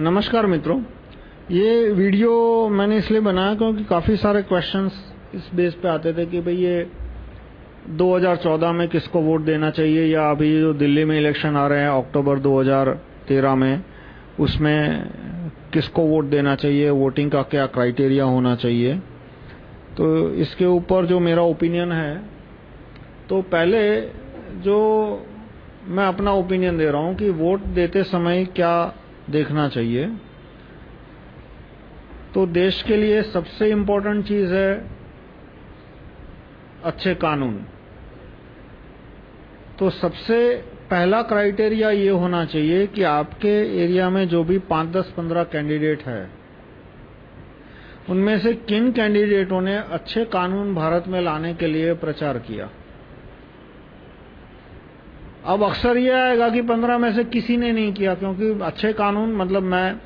नमस्कार मित्रों। ये वीडियो मैंने इसलिए बनाया क्योंकि काफ़ी सारे क्वेश्चंस इस बेस पे आते थे कि भाई ये 2014 में किसको वोट देना चाहिए या अभी जो दिल्ली में इलेक्शन आ रहे हैं अक्टूबर 2013 में, उसमें किसको वोट देना चाहिए वोटिंग का क्या क्राइटेरिया होना चाहिए। तो इसके ऊपर जो मेरा ओपिनियन है तो पहले जो मैं अपना ओपिनियन दे रहा हूँ कि वोट देते समय क्या देखना चाहिए। तो देश के लिए सबसे इम्पोर्टेंट चीज़ है अच्छे कानून। तो सबसे पहला क्राइटेरिया ये होना चाहिए कि आपके एरिया में जो भी 5, 10, 15 कैंडिडेट है उनमें से किन कैंडिडेटों ने अच्छे कानून भारत में लाने के लिए प्रचार किया। अब अक्सर यह आएगा कि पंद्रह में से किसी ने नहीं किया, क्योंकि अच्छे कानून मतलब मैं,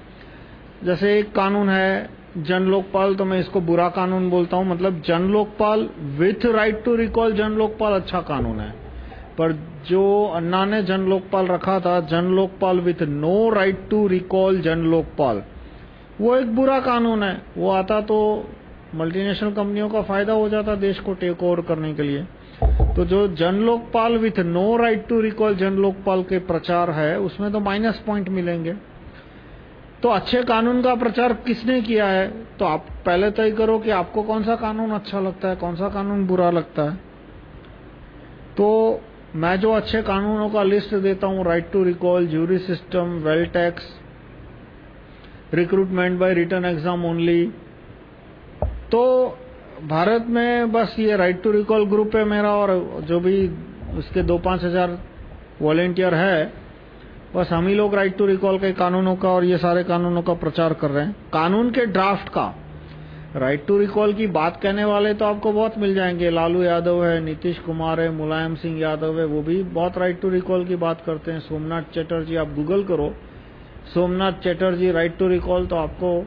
जैसे एक कानून है जन लोकपाल तो मैं इसको बुरा कानून बोलता हूँ मतलब Jan Lokpal with right to recall Jan Lokpal अच्छा कानून है। पर जो अन्ना ने जन लोकपाल रखा था Jan Lokpal with no right to recall Jan Lokpal वो एक बुरा कानून है। वो आता तो मल्टीनेशनल कंपनियों का फ़ायदा हो जाता देश को टेक ओवर करने के लिए। तो जो Jan Lokpal with no right to recall Jan Lokpal के प्रचार है, उसमें तो माइनस पॉइंट मिलेंगे। तो अच्छे कानून का प्रचार किसने किया है? तो आप पहले तय करो कि आपको कौन सा कानून अच्छा लगता है, कौन सा कानून बुरा लगता है। तो मैं जो अच्छे कानूनों का लिस्ट देता हूँ right to recall jury system wealth tax recruitment by return exam only तो भारत में बस ये राइट टू रिकॉल ग्रुप है मेरा और जो भी उसके दो पाँच हज़ार वॉलेंटियर है, बस हम ही लोग राइट टू रिकॉल के कानूनों का और ये सारे कानूनों का प्रचार कर रहे हैं। कानून के ड्राफ्ट का। राइट टू रिकॉल की बात कहने वाले तो आपको बहुत मिल जाएँगे। लालू यादव है, नीतीश कुमार है, मुलायम सिंह यादव है, वो भी बहुत राइट टू रिकॉल की बात करते हैं। सोमनाथ चटर्जी, आप गूगल करो। Somnath Chatterjee right to recall तो आपको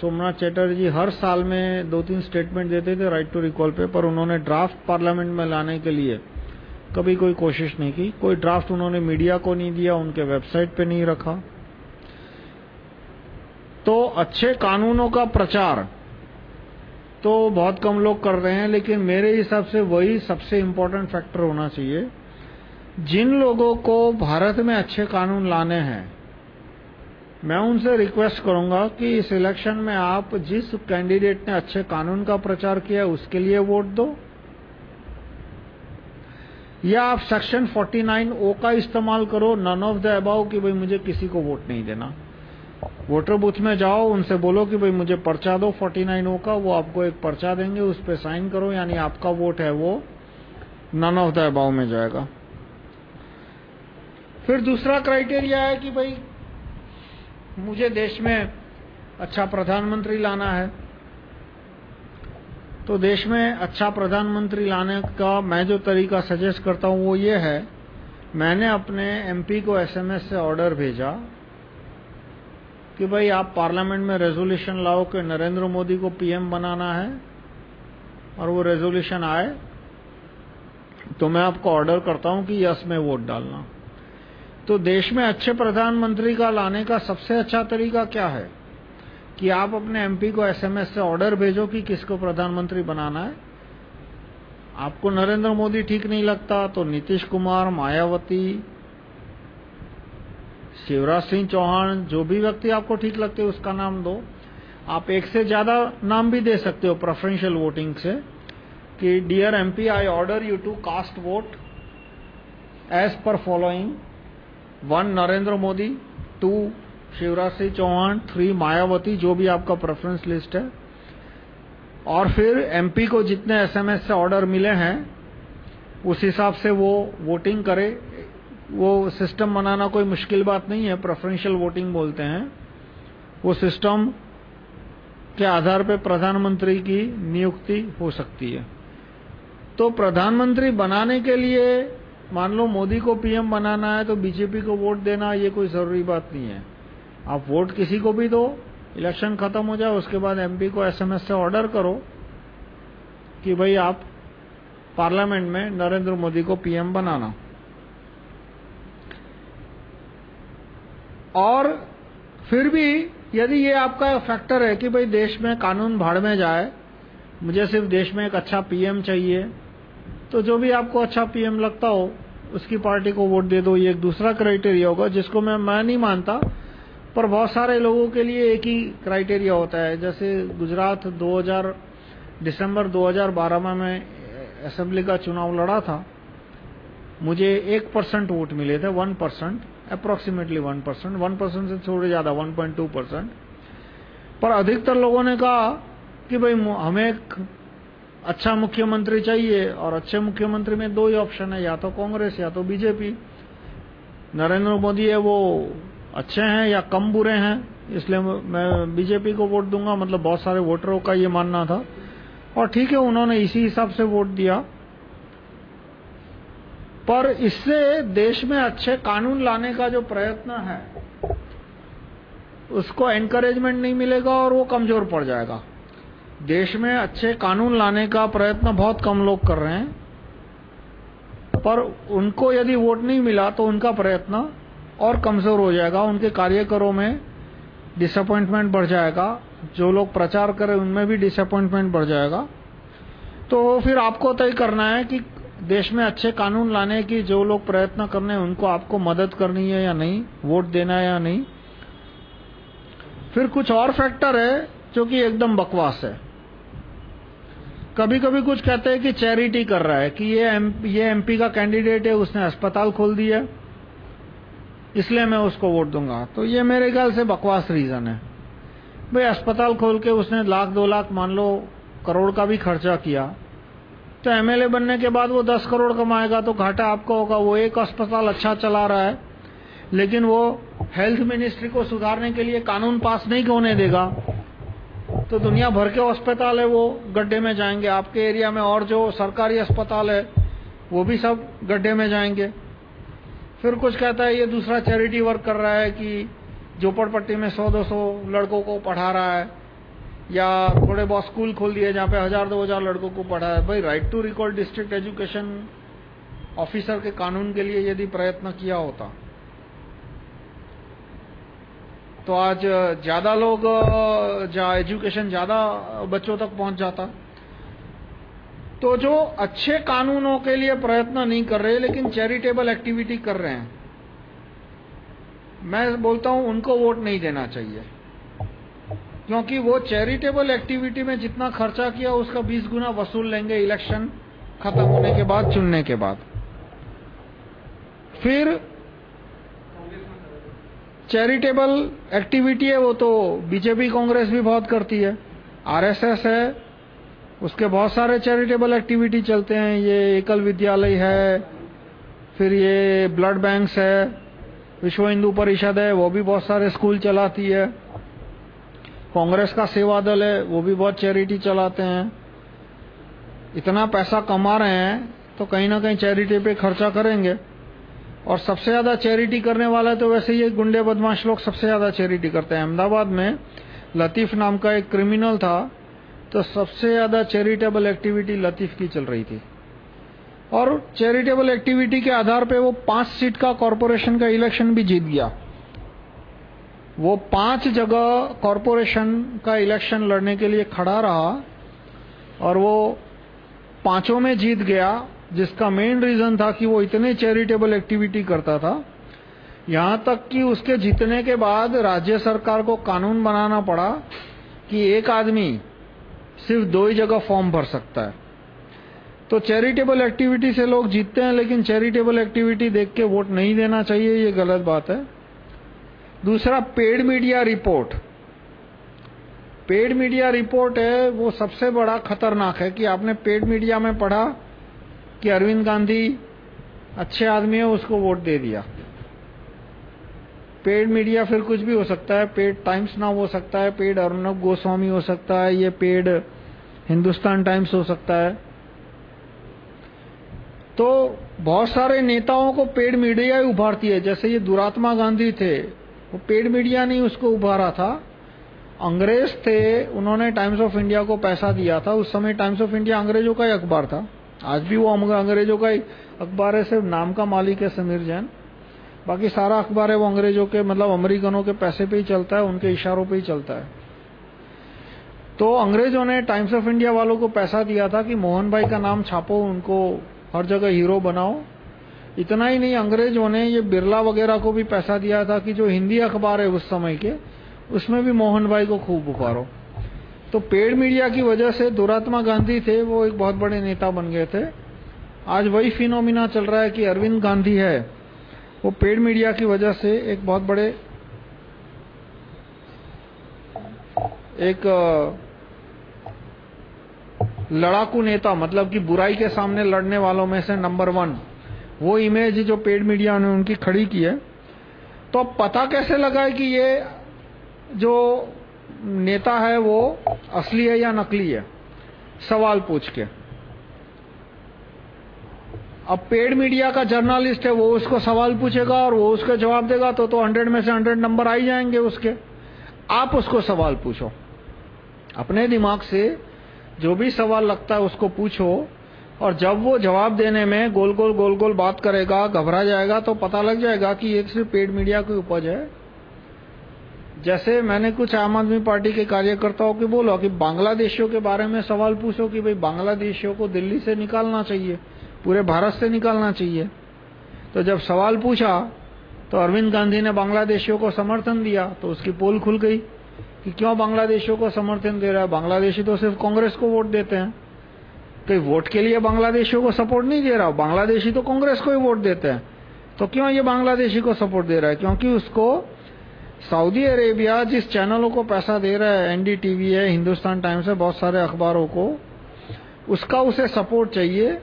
सोमनाथ चटर्जी हर साल में दो तीन स्टेटमेंट देते थे राइट टू रिकॉल पे, पर उन्होंने ड्राफ्ट पार्लियामेंट में लाने के लिए कभी कोई कोशिश नहीं की। कोई ड्राफ्ट उन्होंने मीडिया को नहीं दिया, उनके वेबसाइट पे नहीं रखा। तो अच्छे कानूनों का प्रचार तो बहुत कम लोग कर रहे हैं, लेकिन मेरे हिसाब से वही सबसे इम्पोर्टेंट फैक्टर होना चाहिए। जिन लोगों को भारत में अच्छे कानून लाने हैं मैं उनसे रिक्वेस्ट करूँगा कि इस इलेक्शन में आप जिस कैंडिडेट ने अच्छे कानून का प्रचार किया, उसके लिए वोट दो। या आप सेक्शन 49 ओ का इस्तेमाल करो नन ऑफ़ द अबाउ कि भाई मुझे किसी को वोट नहीं देना। वोटर बूथ में जाओ, उनसे बोलो कि भाई मुझे पर्चा दो 49 ओ का, वो आपको एक पर्चा देंगे, उस पर साइन करो, यानी आपका वोट है वो नन ऑफ़ द अबाउ में जाएगा। फिर दूसरा क्राइटेरिया है कि भाई मुझे देश में अच्छा प्रधानमंत्री लाना है। तो देश में अच्छा प्रधानमंत्री लाने का मैं जो तरीका सजेस्ट करता हूँ वो ये है, मैंने अपने एमपी को एसएमएस से ऑर्डर भेजा कि भाई आप पार्लियामेंट में रेजोल्यूशन लाओ कि नरेंद्र मोदी को पीएम बनाना है और वो रेजोल्यूशन आए तो मैं आपको ऑर्डर करता हूँ कि यस में वोट डालना। तो देश में अच्छे प्रधानमंत्री का लाने का सबसे अच्छा तरीका क्या है? कि आप अपने एमपी को एसएमएस से ऑर्डर भेजो कि किसको प्रधानमंत्री बनाना है। आपको नरेंद्र मोदी ठीक नहीं लगता तो नीतीश कुमार, मायावती, शिवराज सिंह चौहान, जो भी व्यक्ति आपको ठीक लगते है उसका नाम दो। आप एक से ज़्यादा नाम भी दे सकते हो प्रेफरेंशियल वोटिंग से कि dear MP I order you to cast vote as per following one Narendra Modi, two Shivraj Singh Chouhan, three Mayawati, जो भी आपका प्रेफरेंस लिस्ट है। और फिर एमपी को जितने एसएमएस से ऑर्डर मिले हैं, उस हिसाब से वो वोटिंग करे। वो सिस्टम बनाना कोई मुश्किल बात नहीं है प्रेफरेंशियल वोटिंग बोलते हैं। वो सिस्टम के आधार पे प्रधानमंत्री की नियुक्ति हो सकती है। तो प्रधानमंत्री बनाने के लिए मान लो मोदी को पीएम बनाना है तो बीजेपी को वोट देना, ये कोई ज़रूरी बात नहीं है। आप वोट किसी को भी दो, इलेक्शन खत्म हो जाए, उसके बाद एमपी को एसएमएस से ऑर्डर करो कि भाई आप पार्लियामेंट में नरेंद्र मोदी को पीएम बनाना। और फिर भी यदि ये आपका फैक्टर है कि भाई देश में कानून भाड़ में जाए, मुझे सिर्फ़ देश में एक अच्छा पीएम चाहिए तो जो भी आपको अच्छा पीएम लगता हो, उसकी पार्टी को वोट दे दो, ये एक दूसरा क्राइटेरिया होगा, जिसको मैं मैं नहीं मानता, पर बहुत सारे लोगों के लिए एक ही क्राइटेरिया होता है। जैसे गुजरात 2000 दिसंबर 2012 में मैं असेंबली का चुनाव लड़ा था। मुझे एक परसेंट वोट मिले थे one percent approximately one percent one percent से थोड़े ज़्यादा वन पॉइंट टू परसेंट पर अधिकतर लोगों ने कहा कि भाई हमें अच्छा मुख्यमंत्री चाहिए और अच्छे मुख्यमंत्री में दो ही ऑप्शन है, या तो कांग्रेस, या तो बीजेपी। नरेंद्र मोदी है, वो अच्छे हैं या कम बुरे हैं, इसलिए मैं बीजेपी को वोट दूँगा। मतलब बहुत सारे वोटरों का ये मानना था। और ठीक है, उन्होंने इसी हिसाब से वोट दिया। पर इससे देश में अच्छे कानून लाने का जो प्रयत्न है, उसको एनकरेजमेंट नहीं मिलेगा और वो कमज़ोर पड़ जाएगा। देश में अच्छे कानून लाने का प्रयत्न बहुत कम लोग कर रहे हैं। पर उनको यदि वोट नहीं मिला तो उनका प्रयत्न और कमज़ोर हो जाएगा, उनके कार्यकरों में डिसअपॉइंटमेंट बढ़ जाएगा, जो लोग प्रचार करें उनमें भी डिसअपॉइंटमेंट बढ़ जाएगा। तो फिर आपको तय करना है कि देश में अच्छे कानून लाने की जो लोग प्रयत्न करने हैं, उनको आपको मदद करनी है या नहीं, वोट देना है या नहीं। फिर कुछ और फैक्टर है जो कि एकदम बकवास है। कभी कभी कुछ कहते हैं कि चैरिटी कर रहा है कि ये एम, ये एमपी का कैंडिडेट है उसने अस्पताल खोल दिया इसलिए मैं उसको वोट दूँगा। तो ये मेरे ख्याल से बकवास रीजन है। भाई अस्पताल खोल के उसने लाख दो लाख मान लो करोड़ का भी खर्चा किया तो एमएलए बनने के बाद वो दस करोड़ कमाएगा तो घाटा आपका होगा। वो एक अस्पताल अच्छा चला रहा है लेकिन वो हेल्थ मिनिस्ट्री को सुधारने के लिए कानून पास नहीं होने देगा। तो दुनिया भर के अस्पताल है, वो गड्ढे में जाएँगे। आपके एरिया में और जो सरकारी अस्पताल है, वो भी सब गड्ढे में जाएँगे। फिर कुछ कहता है, ये दूसरा चैरिटी वर्क कर रहा है कि झोपड़पट्टी में 100-200 लड़कों को पढ़ा रहा है, या थोड़े बहुत स्कूल खोल दिए जहाँ पे हज़ार दो हज़ार लड़कों को पढ़ा है। भाई right to record district education officer के कानून के लिए यदि प्रयत्न किया होता तो आज ज़्यादा लोग जहाँ एजुकेशन ज़्यादा बच्चों तक पहुँच जाता। तो जो अच्छे कानूनों के लिए प्रयत्न नहीं कर रहे, लेकिन चैरिटेबल एक्टिविटी कर रहे हैं, मैं बोलता हूँ, उनको वोट नहीं देना चाहिए। क्योंकि वो चैरिटेबल एक्टिविटी में जितना खर्चा किया, उसका 20 गुना वसूल लेंगे इलेक्शन खत्म होने के बाद, चुनने के बाद। फिर चैरिटेबल एक्टिविटी है, वो तो बीजेपी कांग्रेस भी बहुत करती है। आरएसएस है, उसके बहुत सारे चैरिटेबल एक्टिविटी चलते हैं। ये एकल विद्यालय है, फिर ये ब्लड बैंक्स है, विश्व हिंदू परिषद है, वो भी बहुत सारे स्कूल चलाती है। कांग्रेस का सेवा दल है, वो भी बहुत चैरिटी चलाते हैं। इतना पैसा कमा रहे हैं तो कहीं ना कहीं चैरिटी पे खर्चा करेंगे। और सबसे ज़्यादा चैरिटी करने वाला तो वैसे ये गुंडे बदमाश लोग सबसे ज़्यादा चैरिटी करते हैं। अहमदाबाद में लतीफ नाम का एक क्रिमिनल था तो सबसे ज़्यादा चैरिटेबल एक्टिविटी लतीफ की चल रही थी। और चैरिटेबल एक्टिविटी के आधार पे वो पाँच सीट का कॉरपोरेशन का इलेक्शन भी जीत गया। वो पाँच जगह कॉरपोरेशन का इलेक्शन लड़ने के लिए खड़ा रहा और वो पाँचों में जीत गया। जिसका मेन रीजन था कि वो इतने चैरिटेबल एक्टिविटी करता था, यहाँ तक कि उसके जीतने के बाद राज्य सरकार को कानून बनाना पड़ा कि एक आदमी सिर्फ़ दो ही जगह फॉर्म भर सकता है। तो चैरिटेबल एक्टिविटी से लोग जीतते हैं, लेकिन चैरिटेबल एक्टिविटी देख के वोट नहीं देना चाहिए, ये गलत बात है। दूसरा paid media report paid media report है, वो सबसे बड़ा खतरनाक है कि आपने पेड मीडिया में पढ़ा कि अरविंद गांधी अच्छे आदमी है, उसको वोट दे दिया। पेड मीडिया फिर कुछ भी हो सकता है, पेड टाइम्स नाउ हो सकता है, पेड अर्नब गोस्वामी हो सकता है, ये पेड हिंदुस्तान टाइम्स हो सकता है। तो बहुत सारे नेताओं को पेड मीडिया ही उभारती है, जैसे ये दुरात्मा गांधी थे, वो पेड मीडिया नहीं उसको उभारा था। अंग्रेज़ थे, उन्होंने टाइम्स ऑफ़ इंडिया को पैसा दिया था, उस समय टाइम्स ऑफ़ इंडिया अंग्रेज़ों का ही अखबार था। आज भी वो अंग्रेज़ों का ही अखबार है, सिर्फ़ नाम का मालिक है समीर जैन। बाकी सारा अखबार है वो अंग्रेज़ों के मतलब अमेरिकनों के पैसे पे ही चलता है, उनके इशारों पे ही चलता है। तो अंग्रेज़ों ने टाइम्स ऑफ़ इंडिया वालों को पैसा दिया था कि मोहन भाई का नाम छापो, उनको हर जगह हीरो बनाओ। इतना ही नहीं, अंग्रेज़ों ने ये बिरला वगैरह को भी पैसा दिया था कि जो हिंदी अखबार है उस समय के, उसमें भी मोहन भाई को खूब पुकारो तो पेड मीडिया की वजह से दुरात्मा गांधी थे, वो एक बहुत बड़े नेता बन गए थे। आज वही फिनोमिना चल रहा है कि अरविंद गांधी है। वो पेड मीडिया की वजह से एक बहुत बड़े, एक लड़ाकू नेता मतलब कि बुराई के सामने लड़ने वालों में से नंबर वन वो इमेज जो पेड मीडिया ने उनकी खड़ी की है। तो अब पता कैसे लगा है कि ये जो नेता है वो, असली है या नकली है? सवाल पूछ के। अब पेड मीडिया का जर्नलिस्ट है, वो उसको सवाल पूछेगा और वो उसका जवाब देगा तो तो हंड्रेड में से हंड्रेड नंबर आ ही जाएँगे उसके। आप उसको सवाल पूछो। अपने दिमाग से जो भी सवाल लगता है उसको पूछो, और जब वो जवाब देने में गोल गोल गोल गोल बात करेगा, घबरा जाएगा तो पता लग जाएगा कि ये सिर्फ़ पेड मीडिया की उपज है। जैसे मैंने कुछ आम आदमी पार्टी के कार्यकर्ताओं को बोला कि बांग्लादेशियों के बारे में सवाल पूछो कि भाई बांग्लादेशियों को दिल्ली से निकालना चाहिए, पूरे भारत से निकालना चाहिए। तो जब सवाल पूछा तो अरविंद गांधी ने बांग्लादेशियों को समर्थन दिया तो उसकी पोल खुल गई कि क्यों बांग्लादेशियों को समर्थन दे रहा है? बांग्लादेशी तो सिर्फ़ कांग्रेस को वोट देते हैं। कोई वोट के लिए बांग्लादेशियों को सपोर्ट नहीं दे रहा बांग्लादेशी तो कांग्रेस को ही वोट देते हैं। तो क्यों ये बांग्लादेशी को सपोर्ट दे रहा है? क्योंकि उसको सऊदी अरेबिया जिस चैनलों को पैसा दे रहा है, एनडीटीवी है, हिंदुस्तान टाइम्स है, बहुत सारे अखबारों को, उसका उसे सपोर्ट चाहिए।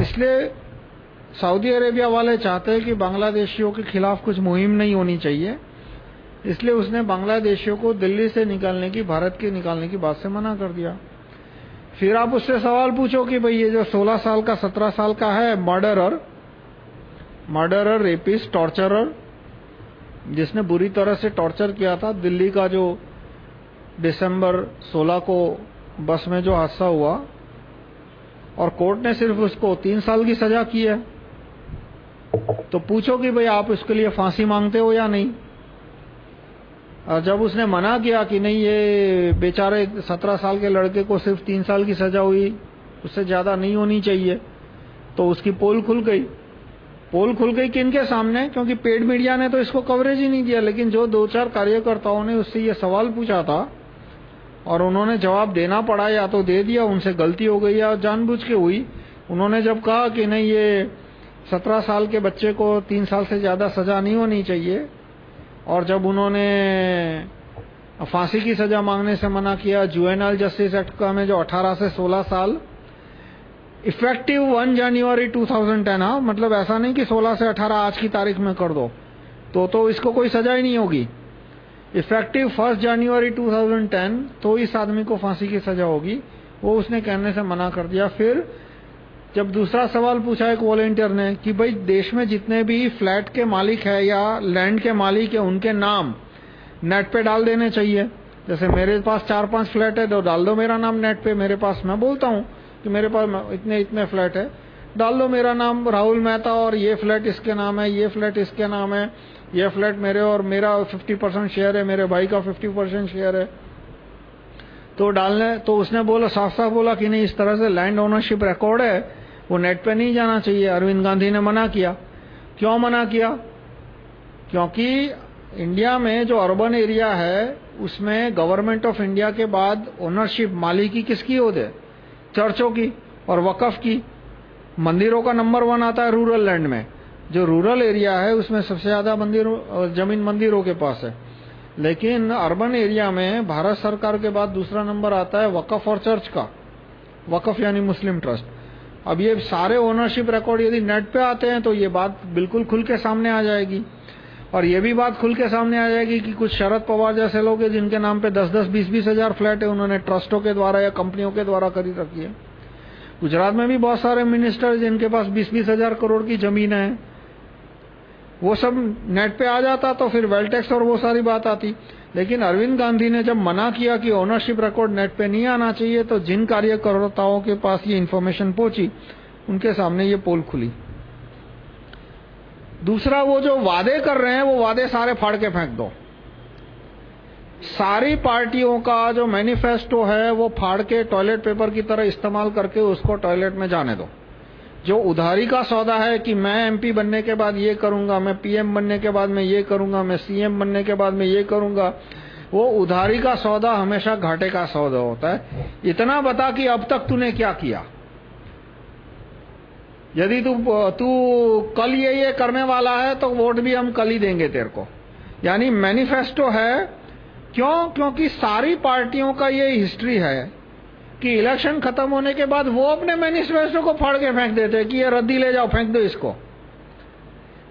इसलिए सऊदी अरेबिया वाले चाहते हैं कि बांग्लादेशियों के खिलाफ कुछ मुहिम नहीं होनी चाहिए। इसलिए उसने बांग्लादेशियों को दिल्ली से निकालने की, भारत के निकालने की बात से मना कर दिया। फिर आप उससे सवाल पूछो कि भाई ये जो 16 साल का 17 साल का है, मर्डरर मर्डरर, रेपिस्ट, टॉर्चरर जिसने बुरी तरह से टॉर्चर किया था, दिल्ली का जो दिसंबर 16 को बस में जो हादसा हुआ, और कोर्ट ने सिर्फ़ उसको तीन साल की सजा की है तो पूछो कि भाई आप उसके लिए फांसी मांगते हो या नहीं? और जब उसने मना किया कि नहीं, ये बेचारे सत्रह साल के लड़के को सिर्फ़ तीन साल की सजा हुई, उससे ज़्यादा नहीं होनी चाहिए तो उसकी पोल खुल गई। पोल खुल गई किनके सामने? क्योंकि पेड मीडिया ने तो इसको कवरेज ही नहीं दिया, लेकिन जो दो चार कार्यकर्ताओं ने उससे ये सवाल पूछा था, और उन्होंने जवाब देना पड़ा या तो दे दिया, उनसे गलती हो गई या जानबूझ के हुई। उन्होंने जब कहा कि नहीं, ये सत्रह साल के बच्चे को तीन साल से ज़्यादा सजा नहीं होनी चाहिए, और जब उन्होंने फांसी की सजा मांगने से मना किया जुएनल जस्टिस एक्ट का में जो 18 से 16 साल इफ़ेक्टिव 1 जनवरी 2010 हाँ मतलब ऐसा नहीं कि 16 से 18 आज की तारीख में कर दो। तो तो इसको कोई सजा ही नहीं होगी। इफ़ेक्टिव फ़र्स्ट जनवरी 2010 तो इस आदमी को फांसी की सजा होगी। वो उसने कहने से मना कर दिया। फिर जब दूसरा सवाल पूछा एक वॉलेंटियर ने कि भाई, देश में जितने भी फ्लैट के मालिक है या लैंड के मालिक है, उनके नाम नेट पे डाल देने चाहिए। जैसे मेरे पास चार पाँच फ्लैट है तो डाल दो मेरा नाम नेट पे, मेरे पास मैं बोलता हूँ। कि मेरे पास इतने इतने फ्लैट है। डाल दो मेरा नाम राहुल मेहता और ये फ्लैट इसके नाम है, ये फ्लैट इसके नाम है, ये फ्लैट मेरे और मेरा 50 परसेंट शेयर है, मेरे भाई का 50 परसेंट शेयर है। तो डालने तो उसने बोला साफ़ साफ़ बोला कि नहीं, इस तरह से लैंड ओनरशिप रिकॉर्ड है, वो नेट पे नहीं जाना चाहिए। अरविंद गांधी ने मना किया। क्यों मना किया? क्योंकि इंडिया में जो अर्बन एरिया है, उसमें गवर्नमेंट ऑफ़ इंडिया के बाद ओनरशिप मालिकी किसकी होती है? चर्चों की और वकफ की। मंदिरों का नंबर वन आता है रूरल लैंड में। जो रूरल एरिया है, उसमें सबसे ज़्यादा मंदिरों, ज़मीन मंदिरों के पास है। लेकिन अर्बन एरिया में भारत सरकार के बाद दूसरा नंबर आता है वकफ और चर्च का। वकफ यानी मुस्लिम ट्रस्ट। अब ये सारे ओनरशिप रिकॉर्ड यदि नेट पे आते हैं तो ये बात बिल्कुल खुल के सामने आ जाएगी। और ये भी बात खुल के सामने आ जाएगी कि कुछ शरद पवार जैसे लोग हैं जिनके नाम पे 10-10, 20-20 हज़ार फ्लैट है उन्होंने ट्रस्टों के द्वारा या कंपनियों के द्वारा खरीद रखी है। गुजरात में भी बहुत सारे मिनिस्टर जिनके पास 20-20 हज़ार करोड़ की ज़मीन है वो सब नेट पे आ जाता तो फिर वेल टैक्स और वो सारी बात आती। लेकिन अरविंद गांधी ने जब मना किया कि ओनरशिप रिकॉर्ड नेट पे नहीं आना चाहिए तो जिन कार्यकर्ताओं के पास ये इन्फॉर्मेशन पहुँची उनके सामने ये पोल खुली। दूसरा वो जो वादे कर रहे हैं, वो वादे सारे फाड़ के फेंक दो। सारी पार्टियों का जो मैनिफेस्टो है, वो फाड़ के टॉयलेट पेपर की तरह इस्तेमाल करके उसको टॉयलेट में जाने दो। जो उधारी का सौदा है कि मैं एमपी बनने के बाद ये करूँगा, मैं पीएम बनने के बाद मैं ये करूँगा, मैं सीएम बनने के बाद मैं ये करूँगा, वो उधारी का सौदा हमेशा घाटे का सौदा होता है। इतना बता कि अब तक तूने क्या किया? यदि तू तू कल ये ये करने वाला है तो वोट भी हम कल ही देंगे तेरे को। यानी मैनिफेस्टो है, क्यों? क्योंकि सारी पार्टियों का ये हिस्ट्री है कि इलेक्शन खत्म होने के बाद वो अपने मैनिफेस्टो को फाड़ के फेंक देते हैं कि ये रद्दी ले जाओ, फेंक दो इसको।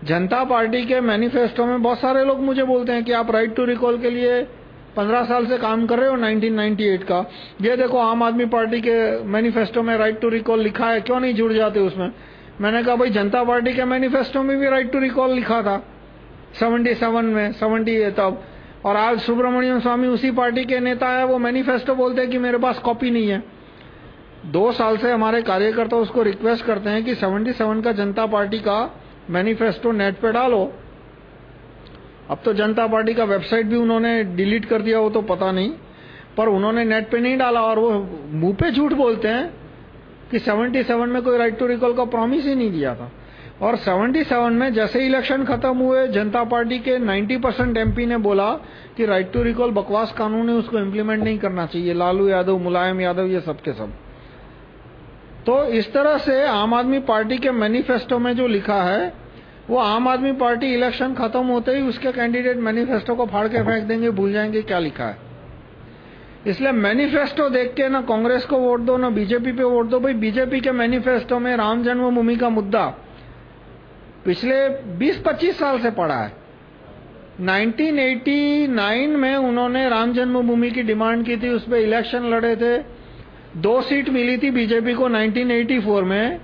जनता पार्टी के मैनिफेस्टो में बहुत सारे लोग मुझे बोलते हैं कि आप राइट टू रिकॉल के लिए पंद्रह साल से काम कर रहे हो 1998 का। ये देखो, आम आदमी पार्टी के मैनिफेस्टो में राइट टू रिकॉल लिखा है, क्यों नहीं जुड़ जाते उसमें? मैंने कहा, भाई, जनता पार्टी के मैनिफेस्टो में भी राइट टू रिकॉल लिखा था। 77 में 78 तब। और आज सुब्रमण्यम स्वामी उसी पार्टी के नेता है, वो मैनिफेस्टो बोलते हैं कि मेरे पास कॉपी नहीं है। दो साल से हमारे कार्यकर्ता उसको रिक्वेस्ट करते हैं कि 77 का जनता पार्टी का मैनिफेस्टो नेट पे डालो। अब तो जनता पार्टी का वेबसाइट भी उन्होंने डिलीट कर दिया, वो तो पता नहीं। पर उन्होंने नेट पे नहीं डाला और वो मुँह पे झूठ बोलते हैं। कि 77 में कोई राइट टू रिकॉल का प्रॉमिस ही नहीं दिया था। और 77 में जैसे इलेक्शन खत्म हुए जनता पार्टी के 90 परसेंट एमपी ने बोला कि राइट टू रिकॉल बकवास कानून है उसको इम्प्लीमेंट नहीं करना चाहिए। लालू यादव मुलायम यादव ये सब के सब। तो इस तरह से आम आदमी पार्टी के मैनिफेस्टो में जो लिखा है वो आम आदमी पार्टी इलेक्शन खत्म होते ही उसके कैंडिडेट मैनिफेस्टो को फाड़ के फेंक देंगे भूल जाएँगे क्या लिखा है। इसलिए मैनिफेस्टो देख के ना कांग्रेस को वोट दो, ना बीजेपी पे वोट दो। भाई, बीजेपी के मैनिफेस्टो में राम जन्मभूमि का मुद्दा पिछले 20-25 साल से पड़ा है। 1989 में उन्होंने राम जन्मभूमि की डिमांड की थी, उस पर इलेक्शन लड़े थे। दो सीट मिली थी बीजेपी को 1984 में।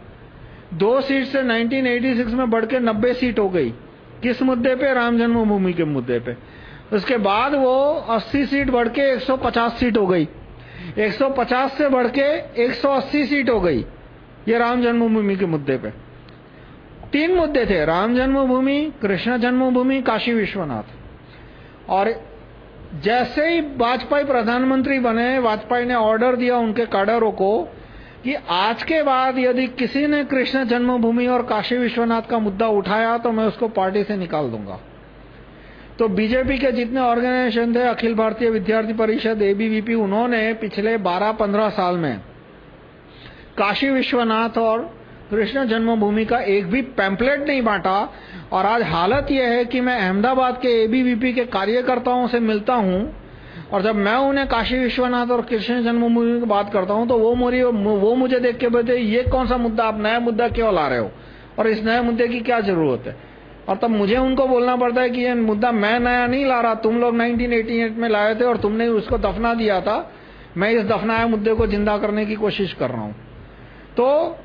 दो सीट से 1986 में बढ़ के 90 सीट हो गई। किस मुद्दे पे? राम जन्मभूमि के मुद्दे पे। उसके बाद वो 80 सीट बढ़ के 150 सीट हो गई। 150 से बढ़ के 180 सीट हो गई ये राम जन्मभूमि के मुद्दे पे। तीन मुद्दे थे, राम जन्मभूमि, कृष्ण जन्मभूमि, काशी विश्वनाथ। और जैसे ही वाजपेयी प्रधानमंत्री बने, वाजपेयी ने ऑर्डर दिया उनके कैडरों को कि आज के बाद यदि किसी ने कृष्ण जन्मभूमि और काशी विश्वनाथ का मुद्दा उठाया तो मैं उसको पार्टी से निकाल दूँगा। तो बीजेपी के जितने ऑर्गेनाइजेशन थे, अखिल भारतीय विद्यार्थी परिषद एबीवीपी उन्होंने पिछले 12-15 साल में काशी विश्वनाथ और कृष्ण जन्मभूमि का एक भी पैम्पलेट नहीं बांटा। और आज हालत यह है कि मैं अहमदाबाद के एबीवीपी के कार्यकर्ताओं से मिलता हूँ, और जब मैं उन्हें काशी विश्वनाथ और कृष्ण जन्मभूमि की बात करता हूँ तो वो मुझे वो मुझे देख के बोलते ये कौन सा मुद्दा, आप नया मुद्दा क्यों ला रहे हो? और इस नए मुद्दे की क्या ज़रूरत है? और तब मुझे उनको बोलना पड़ता है कि ये मुद्दा मैं नया नहीं ला रहा, तुम लोग 1988 में लाए थे और तुमने उसको दफना दिया था। मैं इस दफनाए मुद्दे को ज़िंदा करने की कोशिश कर रहा हूँ। तो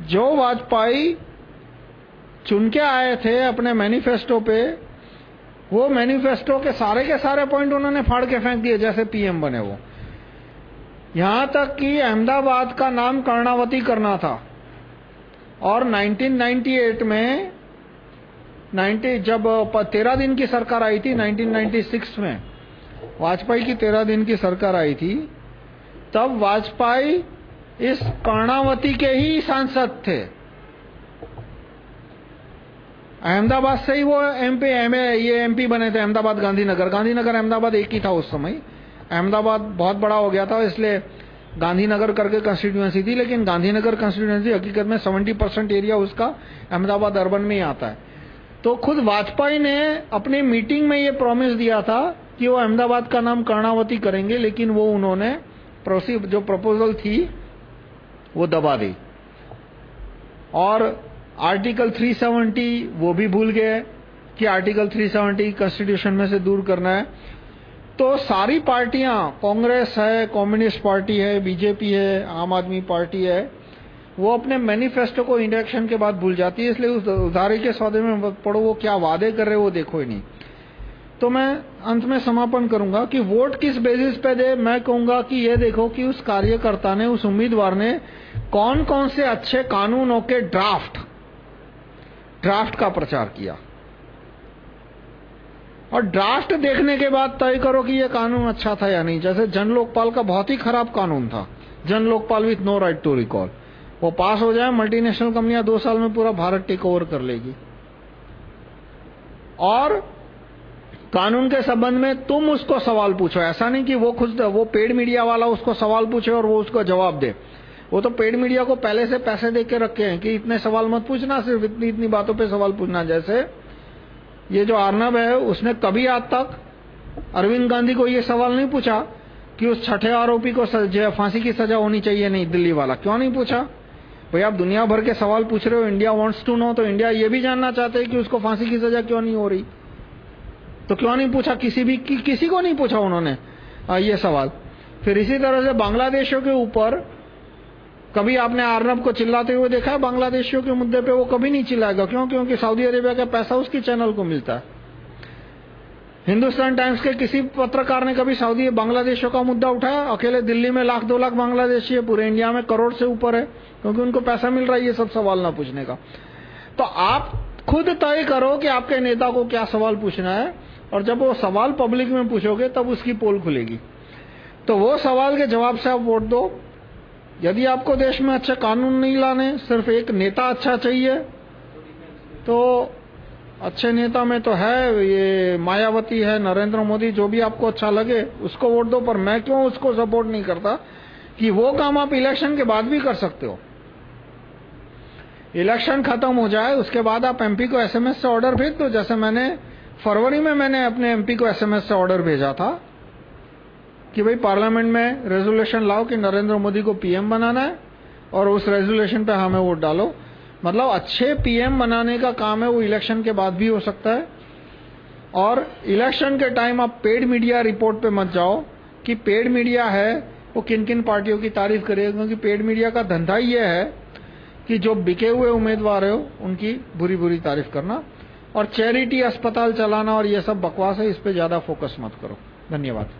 जो वाजपेयी चुन के आए थे अपने मैनिफेस्टो पे, वो मैनिफेस्टो के सारे के सारे पॉइंट उन्होंने फाड़ के फेंक दिए, जैसे पीएम बने वो। यहाँ तक कि अहमदाबाद का नाम कर्णावती करना था। और 1998 में 90 जब तेरह दिन की सरकार आई थी 1996 में, वाजपेयी की तेरह दिन की सरकार आई थी, तब वाजपेयी इस कर्णावती के ही सांसद थे। अहमदाबाद से ही वो एमपी एमए ये एमपी बने थे, अहमदाबाद गांधीनगर। गांधीनगर, अहमदाबाद एक ही था उस समय। अहमदाबाद बहुत बड़ा हो गया था, इसलिए गांधीनगर करके कंस्टिट्यूएंसी थी, लेकिन गांधीनगर कंस्टिट्यूएंसी हकीकत में 70 परसेंट एरिया उसका अहमदाबाद अर्बन में ही आता है। तो खुद वाजपेयी ने अपनी मीटिंग में ये प्रॉमिस दिया था कि वो अहमदाबाद का नाम कर्णावती करेंगे, लेकिन वो उन्होंने जो प्रपोजल थी, वो दबा दी। और आर्टिकल 370 वो भी भूल गए कि आर्टिकल 370 कॉन्स्टिट्यूशन में से दूर करना है। तो सारी पार्टियाँ, कांग्रेस है कम्युनिस्ट पार्टी है, बीजेपी है, आम आदमी पार्टी है वो अपने मैनिफेस्टो को इलेक्शन के बाद भूल जाती है, इसलिए उस उधारी के सौदे में पढ़ो वो क्या वादे कर रहे वो देखो ही नहीं। तो मैं अंत में समापन करूँगा कि वोट किस बेसिस पे दे, मैं कहूँगा कि ये देखो कि उस कार्यकर्ता ने, उस उम्मीदवार ने कौन कौन से अच्छे कानूनों के ड्राफ्ट ड्राफ्ट का प्रचार किया। और ड्राफ्ट देखने के बाद तय करो कि ये कानून अच्छा था या नहीं। जैसे जन लोकपाल का बहुत ही खराब कानून था। Jan Lokpal with no right to recall वो पास हो जाए मल्टीनेशनल कंपनियाँ दो साल में पूरा भारत टेक ओवर कर लेगी। और कानून के संबंध में तुम उसको सवाल पूछो। ऐसा नहीं कि वो खुद, वो पेड मीडिया वाला उसको सवाल पूछे और वो उसको जवाब दे। वो तो पेड मीडिया को पहले से पैसे दे के रखे हैं कि इतने सवाल मत पूछना, सिर्फ़ इतनी इतनी बातों पे सवाल पूछना। जैसे ये जो आर्नब है, उसने कभी आज तक अरविंद गांधी को ये सवाल नहीं पूछा कि उस छठे आरोपी को फांसी की सजा होनी चाहिए नहीं, दिल्ली वाला। क्यों नहीं पूछा? भाई आप दुनिया भर के सवाल पूछ रहे हो इंडिया वांट्स टू नो तो इंडिया ये भी जानना चाहते हैं कि उसको फांसी की सजा क्यों नहीं हो रही? तो क्यों नहीं पूछा? किसी भी कि, किसी को नहीं पूछा उन्होंने आ, ये सवाल। फिर इसी तरह से बांग्लादेशियों के ऊपर कभी आपने आर्नब को चिल्लाते हुए देखा? है बांग्लादेशियों के मुद्दे पे वो कभी नहीं चिल्लाएगा। क्यों? क्योंकि सऊदी अरेबिया का पैसा उसके चैनल को मिलता है। हिंदुस्तान टाइम्स के किसी पत्रकार ने कभी सऊदी बांग्लादेशियों का मुद्दा उठाया? अकेले दिल्ली में लाख दो लाख बांग्लादेशी है, पूरे इंडिया में करोड़ से ऊपर है, क्योंकि उनको पैसा मिल रहा है ये सब सवाल ना पूछने का। तो आप खुद तय करो कि आपके नेता को क्या सवाल पूछना है, और जब वो सवाल पब्लिक में पूछोगे, तब उसकी पोल खुलेगी। तो वो सवाल के जवाब से आप वोट दो। यदि आपको देश में अच्छे कानून नहीं लाने, सिर्फ़ एक नेता अच्छा चाहिए तो अच्छे नेता में तो है, ये मायावती है, नरेंद्र मोदी, जो भी आपको अच्छा लगे, उसको वोट दो, पर मैं क्यों उसको सपोर्ट नहीं करता कि वो काम आप इलेक्शन के बाद भी कर सकते हो? इलेक्शन खत्म हो जाए, उसके बाद आप एमपी को एसएमएस से ऑर्डर भेज दो। जैसे मैंने, फरवरी में मैंने अपने एमपी को एसएमएस से ऑर्डर भेजा था कि भाई पार्लियामेंट में रेजोल्यूशन लाओ कि नरेंद्र मोदी को पीएम बनाना है और उस रेजोल्यूशन पे हमें वोट डालो। मतलब अच्छे पीएम बनाने का काम है, वो इलेक्शन के बाद भी हो सकता है। और इलेक्शन के टाइम आप पेड मीडिया रिपोर्ट पे मत जाओ कि पेड मीडिया है, वो किन किन पार्टियों की तारीफ़ करेगा, क्योंकि पेड मीडिया का धंधा ही ये है कि जो बिके हुए उम्मीदवार हो, उनकी बुरी बुरी तारीफ़ करना और चैरिटी अस्पताल चलाना और ये सब बकवास है, इस पे ज़्यादा फोकस मत करो। धन्यवाद।